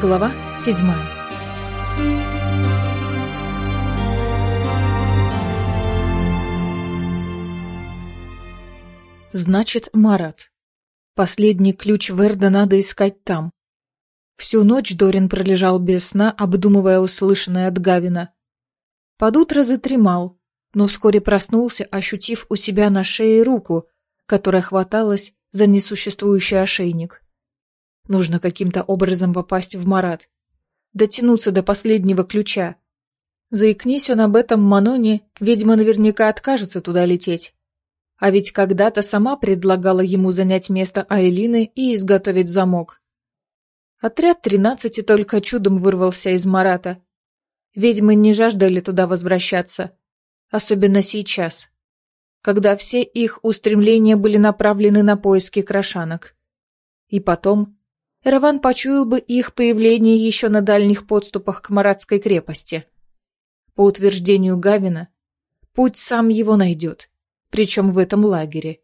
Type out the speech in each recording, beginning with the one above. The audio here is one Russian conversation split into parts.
Глава седьмая Значит, Марат. Последний ключ Верда надо искать там. Всю ночь Дорин пролежал без сна, обдумывая услышанное от Гавина. Под утро затремал, но вскоре проснулся, ощутив у себя на шее руку, которая хваталась за несуществующий ошейник. Нужно каким-то образом попасть в Марат. Дотянуться до последнего ключа. Заикнись он об этом Маноне, ведьма наверняка откажется туда лететь. А ведь когда-то сама предлагала ему занять место Айлины и изготовить замок. Отряд тринадцати только чудом вырвался из Марата. Ведьмы не жаждали туда возвращаться. Особенно сейчас, когда все их устремления были направлены на поиски крошанок. И потом Эраван почуял бы их появление еще на дальних подступах к Маратской крепости. По утверждению Гавина, путь сам его найдет, причем в этом лагере.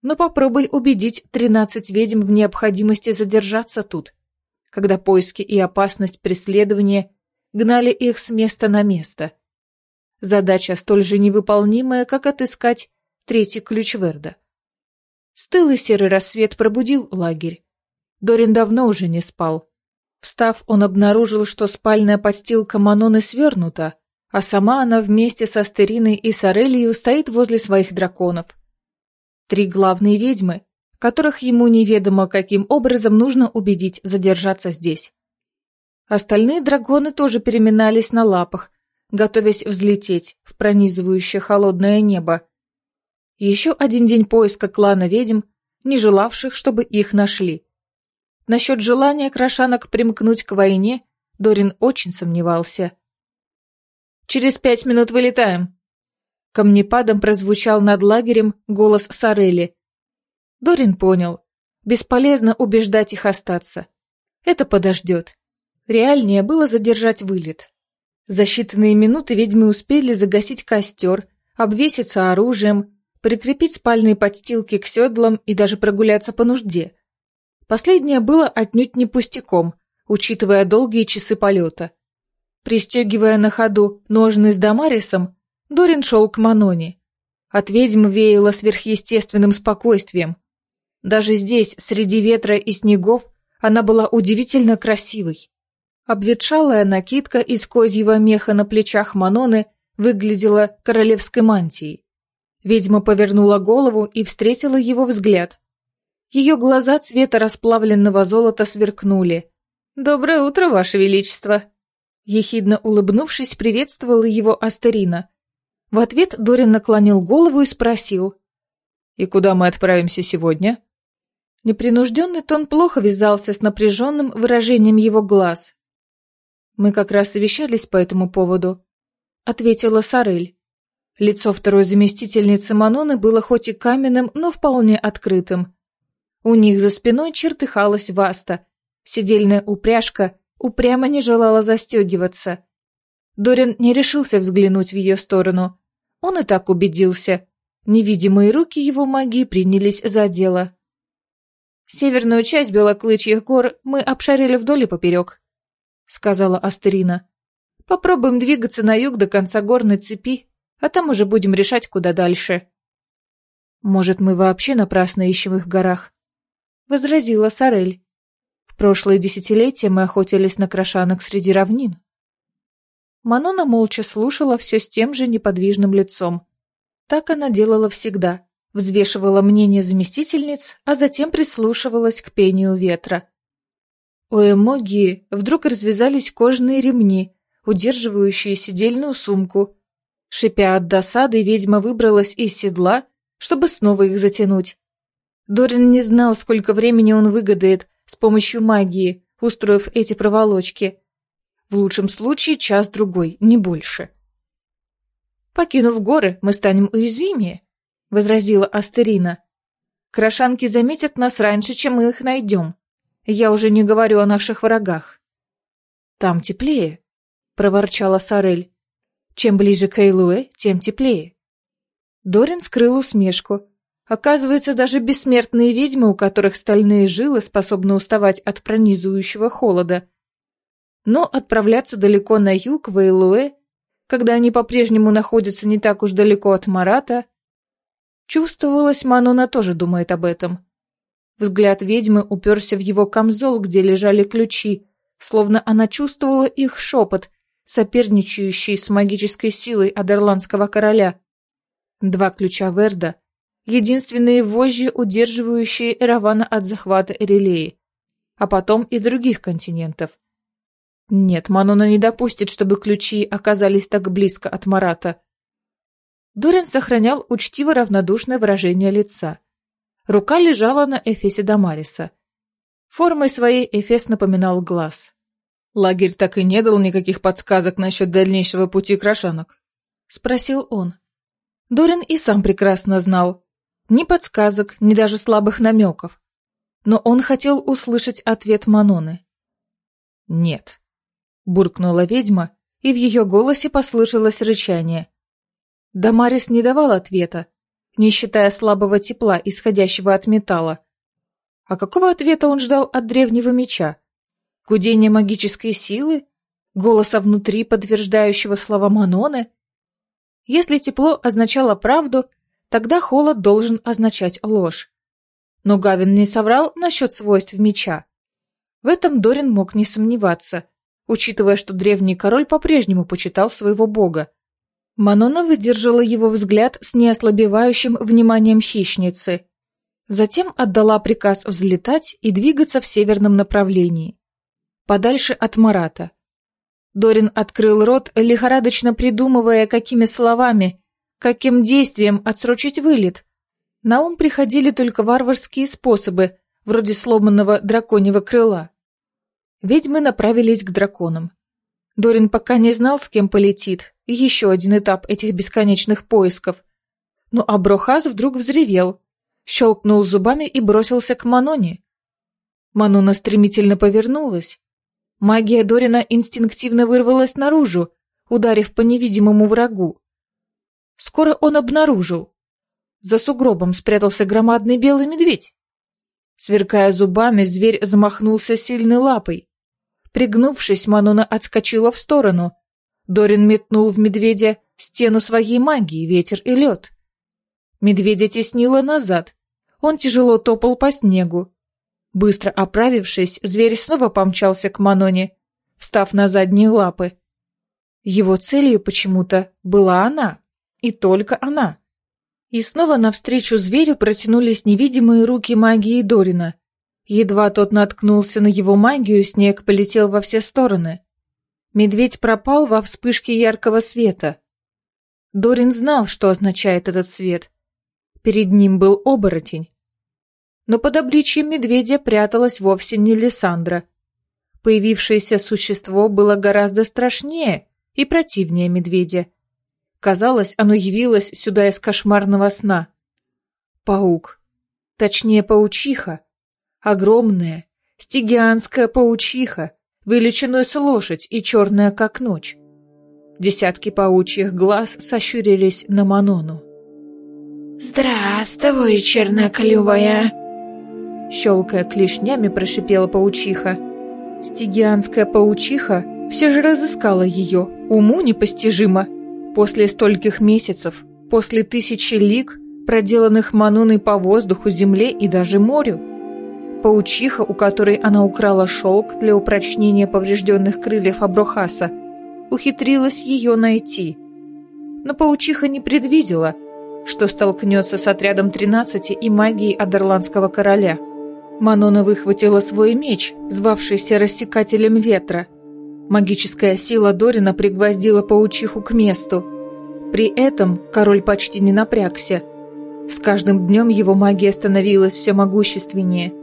Но попробуй убедить тринадцать ведьм в необходимости задержаться тут, когда поиски и опасность преследования гнали их с места на место. Задача столь же невыполнимая, как отыскать третий ключ Верда. Стылый серый рассвет пробудил лагерь. Дорин давно уже не спал. Встав, он обнаружил, что спальная подстилка Маноны свернута, а сама она вместе со Стериной и Сорелью стоит возле своих драконов. Три главные ведьмы, которых ему неведомо каким образом нужно убедить задержаться здесь. Остальные драконы тоже переминались на лапах, готовясь взлететь в пронизывающее холодное небо. Еще один день поиска клана ведьм, не желавших, чтобы их нашли. Насчет желания крошанок примкнуть к войне Дорин очень сомневался. «Через пять минут вылетаем!» Камнепадом прозвучал над лагерем голос Сорели. Дорин понял. Бесполезно убеждать их остаться. Это подождет. Реальнее было задержать вылет. За считанные минуты ведьмы успели загасить костер, обвеситься оружием, прикрепить спальные подстилки к седлам и даже прогуляться по нужде – Последнее было отнюдь не пустяком, учитывая долгие часы полета. Пристегивая на ходу ножны с Дамарисом, Дорин шел к Маноне. От ведьм веяло сверхъестественным спокойствием. Даже здесь, среди ветра и снегов, она была удивительно красивой. Обветшалая накидка из козьего меха на плечах Маноны выглядела королевской мантией. Ведьма повернула голову и встретила его взгляд. Ее глаза цвета расплавленного золота сверкнули. «Доброе утро, Ваше Величество!» Ехидно улыбнувшись, приветствовала его Астерина. В ответ Дорин наклонил голову и спросил. «И куда мы отправимся сегодня?» Непринужденный тон плохо вязался с напряженным выражением его глаз. «Мы как раз совещались по этому поводу», — ответила Сарель. Лицо второй заместительницы Маноны было хоть и каменным, но вполне открытым. У них за спиной чертыхалась Васта. Сидельная упряжка упрямо не желала застегиваться. Дорин не решился взглянуть в ее сторону. Он и так убедился. Невидимые руки его магии принялись за дело. «Северную часть Белоклычьих гор мы обшарили вдоль и поперек», — сказала Астерина. «Попробуем двигаться на юг до конца горной цепи, а там уже будем решать, куда дальше». «Может, мы вообще напрасно ищем их в горах?» Возразила Сорель. В прошлые десятилетия мы охотились на крошанок среди равнин. Манона молча слушала все с тем же неподвижным лицом. Так она делала всегда, взвешивала мнение заместительниц, а затем прислушивалась к пению ветра. У Эмоги вдруг развязались кожаные ремни, удерживающие сидельную сумку. Шипя от досады, ведьма выбралась из седла, чтобы снова их затянуть. Дорин не знал, сколько времени он выгадает с помощью магии, устроив эти проволочки. В лучшем случае час-другой, не больше. «Покинув горы, мы станем уязвимее», — возразила Астерина. «Крошанки заметят нас раньше, чем мы их найдем. Я уже не говорю о наших врагах». «Там теплее», — проворчала Сорель. «Чем ближе к Эйлуэ, тем теплее». Дорин скрыл усмешку, Оказывается, даже бессмертные ведьмы, у которых стальные жилы способны уставать от пронизывающего холода, Но отправляться далеко на юг, в Эйлуэ, когда они по-прежнему находятся не так уж далеко от Марата, чувствовалось, Манона тоже думает об этом. Взгляд ведьмы уперся в его камзол, где лежали ключи, словно она чувствовала их шепот, соперничающий с магической силой Адерландского короля. Два ключа Верда, единственные вожжи, удерживающие Эравана от захвата Эрелеи, а потом и других континентов. Нет, Манона не допустит, чтобы ключи оказались так близко от Марата. Дорин сохранял учтиво равнодушное выражение лица. Рука лежала на Эфесе Дамариса. Формой своей Эфес напоминал глаз. «Лагерь так и не дал никаких подсказок насчет дальнейшего пути крошанок?» — спросил он. Дорин и сам прекрасно знал. Ни подсказок, ни даже слабых намеков. Но он хотел услышать ответ Маноны. «Нет», — буркнула ведьма, и в ее голосе послышалось рычание. Дамарис не давал ответа, не считая слабого тепла, исходящего от металла. А какого ответа он ждал от древнего меча? Гудение магической силы? Голоса внутри, подтверждающего слова Маноны? Если тепло означало правду, тогда холод должен означать ложь. Но Гавин не соврал насчет свойств меча. В этом Дорин мог не сомневаться, учитывая, что древний король по-прежнему почитал своего бога. Манона выдержала его взгляд с неослабевающим вниманием хищницы. Затем отдала приказ взлетать и двигаться в северном направлении. Подальше от Марата. Дорин открыл рот, лихорадочно придумывая, какими словами, каким действием отсрочить вылет. На ум приходили только варварские способы, вроде сломанного драконьего крыла. Ведьмы направились к драконам. Дорин пока не знал, с кем полетит, еще один этап этих бесконечных поисков. Но Аброхаз вдруг взревел, щелкнул зубами и бросился к Маноне. Манона стремительно повернулась. Магия Дорина инстинктивно вырвалась наружу, ударив по невидимому врагу. Скоро он обнаружил. За сугробом спрятался громадный белый медведь. Сверкая зубами, зверь замахнулся сильной лапой. Пригнувшись, Манона отскочила в сторону. Дорин метнул в медведя стену своей магии, ветер и лед. Медведя теснило назад. Он тяжело топал по снегу. Быстро оправившись, зверь снова помчался к Маноне, встав на задние лапы. Его целью почему-то была она, и только она. И снова навстречу зверю протянулись невидимые руки магии Дорина. Едва тот наткнулся на его магию, снег полетел во все стороны. Медведь пропал во вспышке яркого света. Дорин знал, что означает этот свет. Перед ним был оборотень. Но под обличьем медведя пряталась вовсе не Лиссандра. Появившееся существо было гораздо страшнее и противнее медведя. Казалось, оно явилось сюда из кошмарного сна. Паук. Точнее, паучиха Огромная, стигианская паучиха, величиной с лошадь и черная, как ночь. Десятки паучьих глаз сощурились на Манону. «Здравствуй, черноклювая!» Щелкая клешнями, прошипела паучиха. Стигианская паучиха все же разыскала ее, уму непостижимо. После стольких месяцев, после тысячи лиг, проделанных Маноной по воздуху, земле и даже морю, Паучиха, у которой она украла шелк для упрочнения поврежденных крыльев Аброхаса, ухитрилась ее найти. Но паучиха не предвидела, что столкнется с отрядом тринадцати и магией Адерландского короля. Манона выхватила свой меч, звавшийся рассекателем ветра. Магическая сила Дорина пригвоздила паучиху к месту. При этом король почти не напрягся. С каждым днем его магия становилась все могущественнее –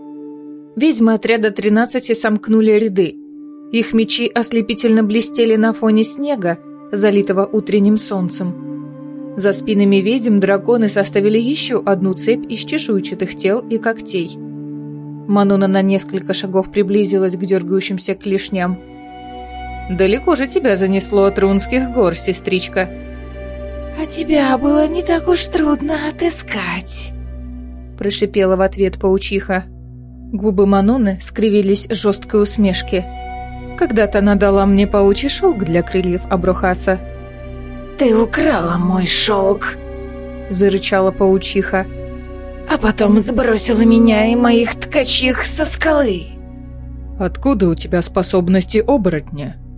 Ведьмы отряда 13 сомкнули ряды. Их мечи ослепительно блестели на фоне снега, залитого утренним солнцем. За спинами ведьм драконы составили еще одну цепь из чешуйчатых тел и когтей. Мануна на несколько шагов приблизилась к дергающимся клешням. «Далеко же тебя занесло от Рунских гор, сестричка?» «А тебя было не так уж трудно отыскать», – прошипела в ответ паучиха. Губы Маноны скривились жесткой усмешки. Когда-то она дала мне паучий шелк для крыльев Аброхаса. «Ты украла мой шелк!» — зарычала паучиха. «А потом сбросила меня и моих ткачих со скалы!» «Откуда у тебя способности оборотня?» —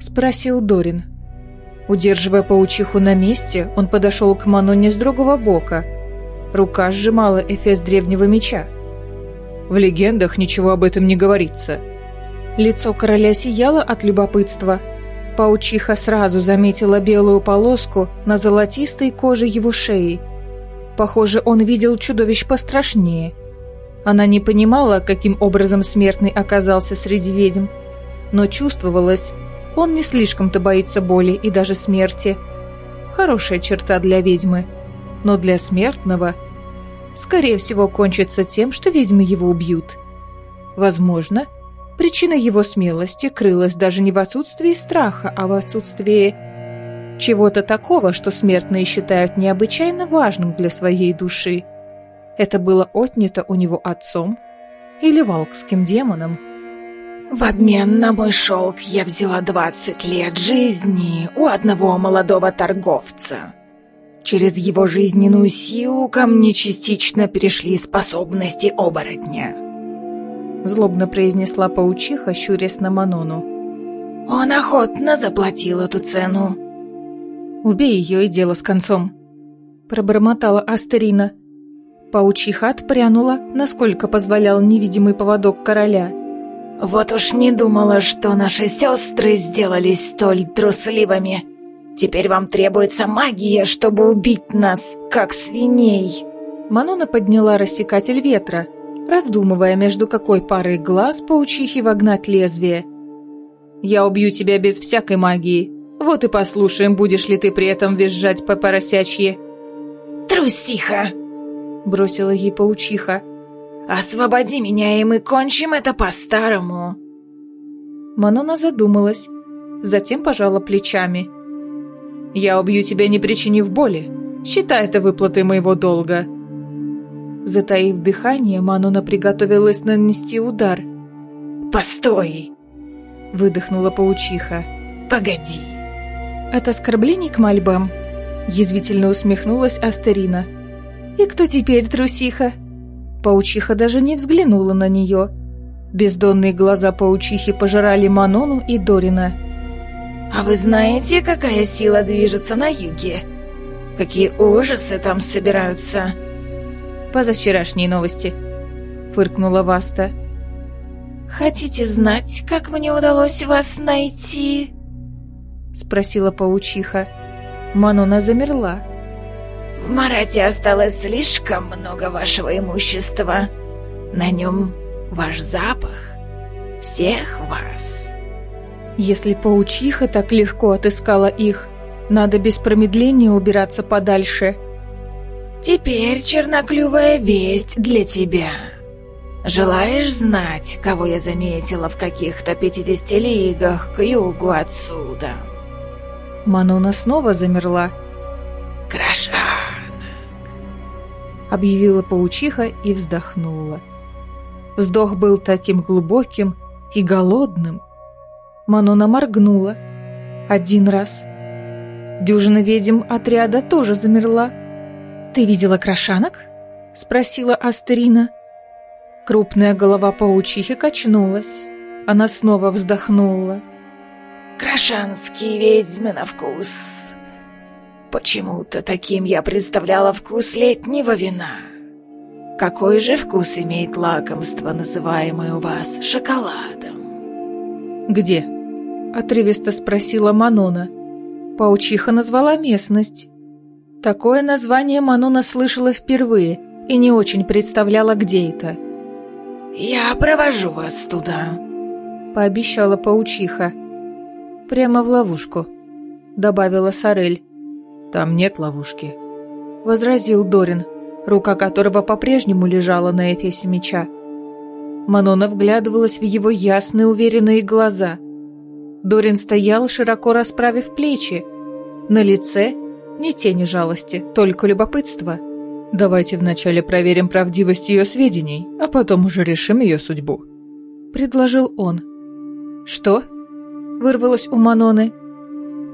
спросил Дорин. Удерживая паучиху на месте, он подошел к Маноне с другого бока. Рука сжимала эфес древнего меча. В легендах ничего об этом не говорится. Лицо короля сияло от любопытства. Паучиха сразу заметила белую полоску на золотистой коже его шеи. Похоже, он видел чудовищ пострашнее. Она не понимала, каким образом смертный оказался среди ведьм, но чувствовалось, он не слишком-то боится боли и даже смерти. Хорошая черта для ведьмы, но для смертного – скорее всего, кончится тем, что ведьмы его убьют. Возможно, причина его смелости крылась даже не в отсутствии страха, а в отсутствии чего-то такого, что смертные считают необычайно важным для своей души. Это было отнято у него отцом или валкским демоном. В обмен на мой шелк я взяла 20 лет жизни у одного молодого торговца. Через его жизненную силу ко мне частично перешли способности оборотня. Злобно произнесла паучиха, щурясь на Манону. Он охотно заплатил эту цену. «Убей ее и дело с концом», — пробормотала Астерина. Паучиха отпрянула, насколько позволял невидимый поводок короля. «Вот уж не думала, что наши сестры сделались столь трусливыми», Теперь вам требуется магия, чтобы убить нас, как свиней!» Манона подняла рассекатель ветра, раздумывая, между какой парой глаз паучихи вогнать лезвие. «Я убью тебя без всякой магии. Вот и послушаем, будешь ли ты при этом визжать по поросячье». «Трусиха!» — бросила ей паучиха. «Освободи меня, и мы кончим это по-старому!» Манона задумалась, затем пожала плечами — я убью тебя, не причинив боли. Считай это выплатой моего долга». Затаив дыхание, Манона приготовилась нанести удар. «Постой!» — выдохнула паучиха. «Погоди!» От оскорблений к мольбам язвительно усмехнулась Астерина. «И кто теперь трусиха?» Паучиха даже не взглянула на нее. Бездонные глаза паучихи пожирали Манону и Дорина. А вы знаете, какая сила движется на юге? Какие ужасы там собираются?» «Позавчерашние новости», — фыркнула Васта. «Хотите знать, как мне удалось вас найти?» — спросила паучиха. Манона замерла. «В Марате осталось слишком много вашего имущества. На нем ваш запах. Всех вас». Если паучиха так легко отыскала их, надо без промедления убираться подальше. «Теперь черноклювая весть для тебя. Желаешь знать, кого я заметила в каких-то пятидесяти лигах к югу отсюда?» Манона снова замерла. «Крашана!» Объявила паучиха и вздохнула. Вздох был таким глубоким и голодным, Манона моргнула. Один раз. Дюжина ведьм отряда тоже замерла. «Ты видела крошанок?» — спросила Астерина. Крупная голова паучихи качнулась. Она снова вздохнула. «Крошанские ведьмы на вкус. Почему-то таким я представляла вкус летнего вина. Какой же вкус имеет лакомство, называемое у вас шоколадом?» «Где?» Отрывисто спросила Манона. Паучиха назвала местность. Такое название Манона слышала впервые и не очень представляла, где это. «Я провожу вас туда», — пообещала паучиха. «Прямо в ловушку», — добавила Сорель. «Там нет ловушки», — возразил Дорин, рука которого по-прежнему лежала на эфесе меча. Манона вглядывалась в его ясные уверенные глаза — Дорин стоял, широко расправив плечи. На лице ни тени жалости, только любопытство. «Давайте вначале проверим правдивость ее сведений, а потом уже решим ее судьбу», — предложил он. «Что?» вырвалось у Маноны.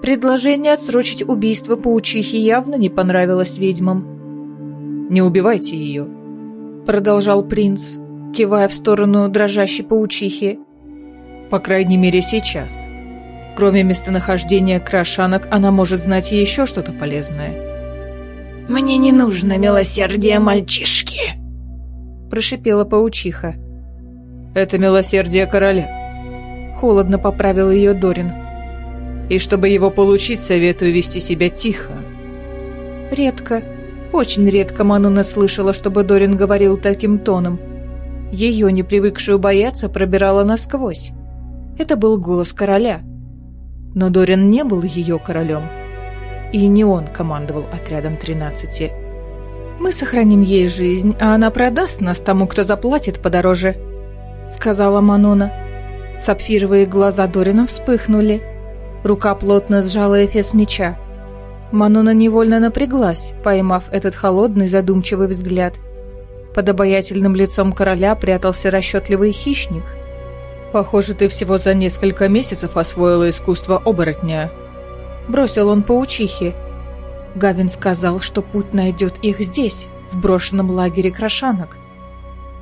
Предложение отсрочить убийство паучихи явно не понравилось ведьмам. «Не убивайте ее», — продолжал принц, кивая в сторону дрожащей паучихи. «По крайней мере, сейчас. Кроме местонахождения крашанок, она может знать еще что-то полезное». «Мне не нужно милосердие мальчишки», — прошипела паучиха. «Это милосердие короля», — холодно поправил ее Дорин. «И чтобы его получить, советую вести себя тихо». Редко, очень редко Мануна слышала, чтобы Дорин говорил таким тоном. Ее, не привыкшую бояться, пробирала насквозь. Это был голос короля. Но Дорин не был ее королем. И не он командовал отрядом тринадцати. «Мы сохраним ей жизнь, а она продаст нас тому, кто заплатит подороже», — сказала Манона. Сапфировые глаза Дорина вспыхнули. Рука плотно сжала эфес меча. Манона невольно напряглась, поймав этот холодный задумчивый взгляд. Под обаятельным лицом короля прятался расчетливый хищник. «Похоже, ты всего за несколько месяцев освоила искусство оборотня», Бросил он паучихи. Гавин сказал, что путь найдет их здесь, в брошенном лагере крошанок.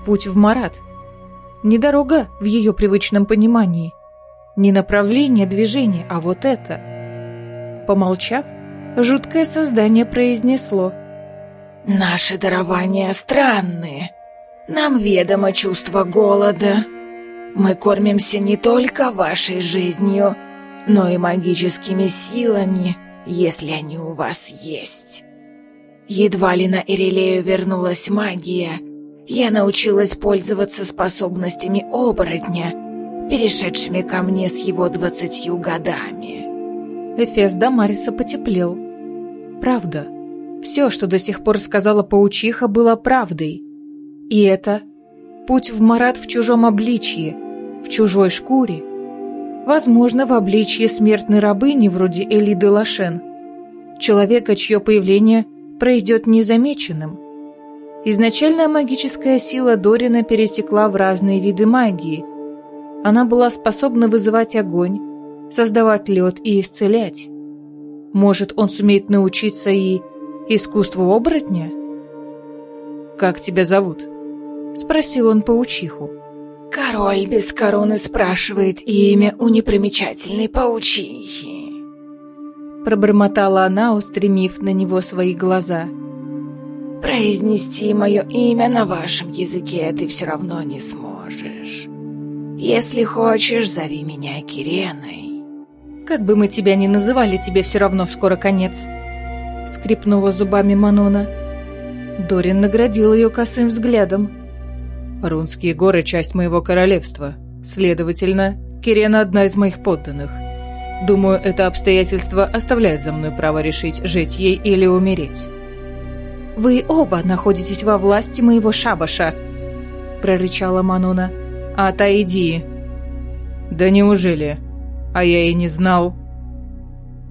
Путь в Марат. Не дорога в ее привычном понимании. Не направление движения, а вот это. Помолчав, жуткое создание произнесло. «Наши дарования странные. Нам ведомо чувство голода. Мы кормимся не только вашей жизнью, но и магическими силами, если они у вас есть. Едва ли на Ирелею вернулась магия, я научилась пользоваться способностями оборотня, перешедшими ко мне с его двадцатью годами. Эфес Дамариса потеплел. Правда. Все, что до сих пор сказала паучиха, было правдой. И это путь в Марат в чужом обличье, в чужой шкуре, Возможно, в обличье смертной рабыни вроде Элиды Лашен. Человека, чье появление пройдет незамеченным. Изначальная магическая сила Дорина перетекла в разные виды магии. Она была способна вызывать огонь, создавать лед и исцелять. Может, он сумеет научиться и искусству оборотня? «Как тебя зовут?» — спросил он паучиху. Король без короны спрашивает имя у непримечательной паучихи. Пробормотала она, устремив на него свои глаза. Произнести мое имя на вашем языке ты все равно не сможешь. Если хочешь, зови меня Киреной. Как бы мы тебя ни называли, тебе все равно скоро конец. Скрипнула зубами Манона. Дорин наградил ее косым взглядом. Рунские горы – часть моего королевства. Следовательно, Кирена – одна из моих подданных. Думаю, это обстоятельство оставляет за мной право решить, жить ей или умереть. «Вы оба находитесь во власти моего шабаша», – прорычала Манона. «Отойди». «Да неужели? А я и не знал».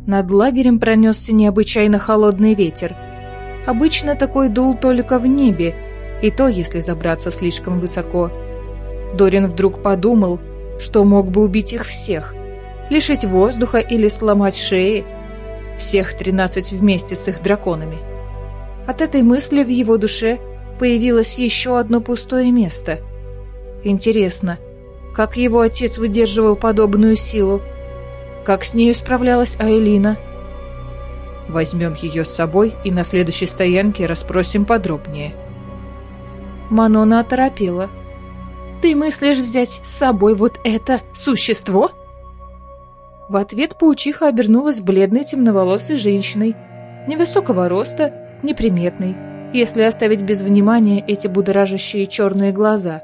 Над лагерем пронесся необычайно холодный ветер. Обычно такой дул только в небе, и то, если забраться слишком высоко. Дорин вдруг подумал, что мог бы убить их всех, лишить воздуха или сломать шеи, всех тринадцать вместе с их драконами. От этой мысли в его душе появилось еще одно пустое место. Интересно, как его отец выдерживал подобную силу? Как с нею справлялась Айлина? Возьмем ее с собой и на следующей стоянке расспросим подробнее. Манона оторопела. «Ты мыслишь взять с собой вот это существо?» В ответ паучиха обернулась бледной темноволосой женщиной, невысокого роста, неприметной, если оставить без внимания эти будоражащие черные глаза.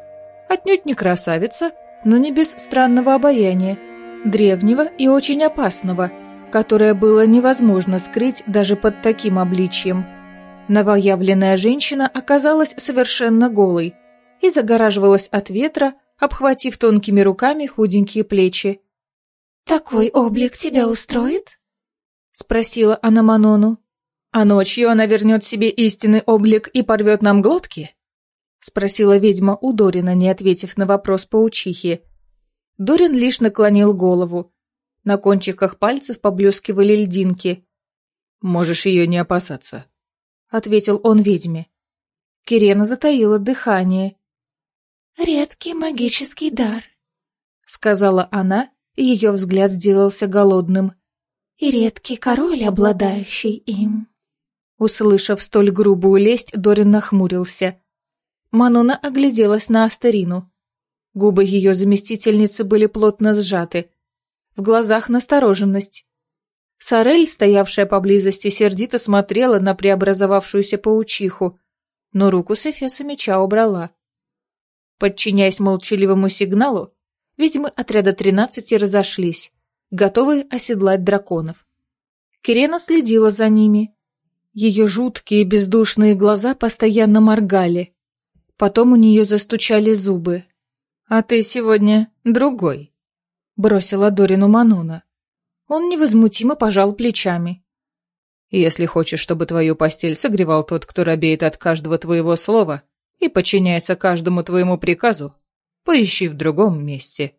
Отнюдь не красавица, но не без странного обаяния, древнего и очень опасного, которое было невозможно скрыть даже под таким обличьем. Новоявленная женщина оказалась совершенно голой и загораживалась от ветра, обхватив тонкими руками худенькие плечи. «Такой облик тебя устроит?» — спросила она Манону. «А ночью она вернет себе истинный облик и порвет нам глотки?» — спросила ведьма у Дорина, не ответив на вопрос паучихи. Дорин лишь наклонил голову. На кончиках пальцев поблескивали льдинки. «Можешь ее не опасаться», — ответил он ведьме. Кирена затаила дыхание. «Редкий магический дар», — сказала она, и ее взгляд сделался голодным. «И редкий король, обладающий им». Услышав столь грубую лесть, Дорин нахмурился. Манона огляделась на Астерину. Губы ее заместительницы были плотно сжаты. В глазах настороженность. Сорель, стоявшая поблизости, сердито смотрела на преобразовавшуюся паучиху, но руку с эфеса меча убрала. Подчиняясь молчаливому сигналу, ведьмы отряда тринадцати разошлись, готовые оседлать драконов. Кирена следила за ними. Ее жуткие бездушные глаза постоянно моргали. Потом у нее застучали зубы. «А ты сегодня другой», — бросила Дорину Манона. Он невозмутимо пожал плечами. «Если хочешь, чтобы твою постель согревал тот, кто робеет от каждого твоего слова и подчиняется каждому твоему приказу, поищи в другом месте».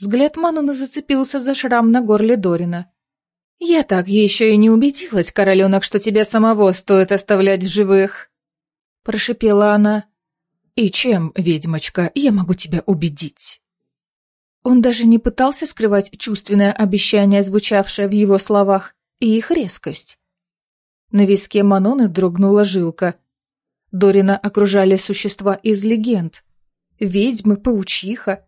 Взгляд Манона зацепился за шрам на горле Дорина. «Я так еще и не убедилась, короленок, что тебя самого стоит оставлять в живых!» Прошипела она. «И чем, ведьмочка, я могу тебя убедить?» Он даже не пытался скрывать чувственное обещание, звучавшее в его словах, и их резкость. На виске Маноны дрогнула жилка. Дорина окружали существа из легенд. Ведьмы, паучиха.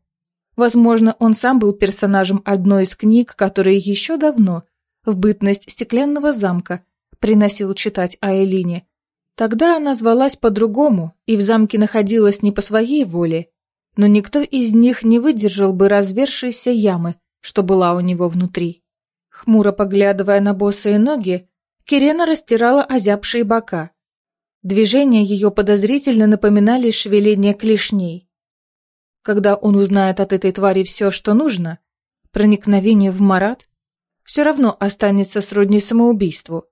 Возможно, он сам был персонажем одной из книг, которые еще давно, в бытность стеклянного замка, приносил читать Айлине. Тогда она звалась по-другому и в замке находилась не по своей воле, но никто из них не выдержал бы развершейся ямы, что была у него внутри. Хмуро поглядывая на босые ноги, Кирена растирала озябшие бока. Движения ее подозрительно напоминали шевеление клешней. Когда он узнает от этой твари все, что нужно, проникновение в Марат все равно останется сродни самоубийству.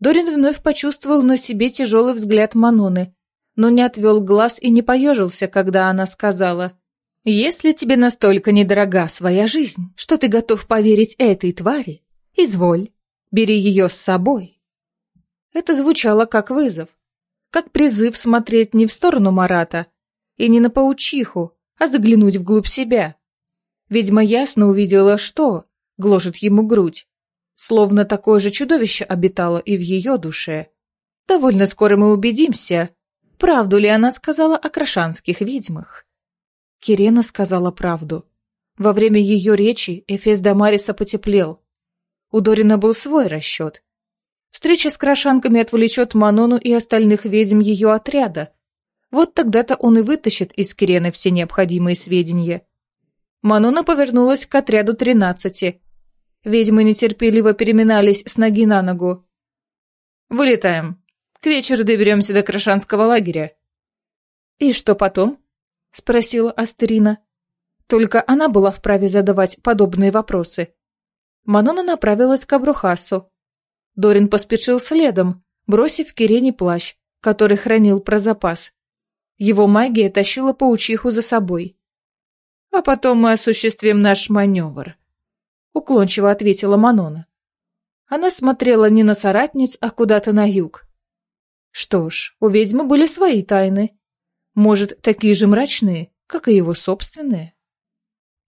Дорин вновь почувствовал на себе тяжелый взгляд Маноны, но не отвел глаз и не поежился, когда она сказала, «Если тебе настолько недорога своя жизнь, что ты готов поверить этой твари, изволь, бери ее с собой». Это звучало как вызов, как призыв смотреть не в сторону Марата и не на паучиху, а заглянуть вглубь себя. Ведьма ясно увидела, что гложет ему грудь, словно такое же чудовище обитало и в ее душе. Довольно скоро мы убедимся, Правду ли она сказала о крашанских ведьмах? Кирена сказала правду. Во время ее речи Эфес Дамариса потеплел. У Дорина был свой расчет. Встреча с крашанками отвлечет Манону и остальных ведьм ее отряда. Вот тогда-то он и вытащит из Кирены все необходимые сведения. Манона повернулась к отряду тринадцати. Ведьмы нетерпеливо переминались с ноги на ногу. «Вылетаем», к вечеру доберемся до Крашанского лагеря». «И что потом?» — спросила Астерина. Только она была вправе задавать подобные вопросы. Манона направилась к Абрухасу. Дорин поспешил следом, бросив Кирене плащ, который хранил про запас. Его магия тащила паучиху за собой. «А потом мы осуществим наш маневр», — уклончиво ответила Манона. Она смотрела не на соратниц, а куда-то на юг. Что ж, у ведьмы были свои тайны. Может, такие же мрачные, как и его собственные.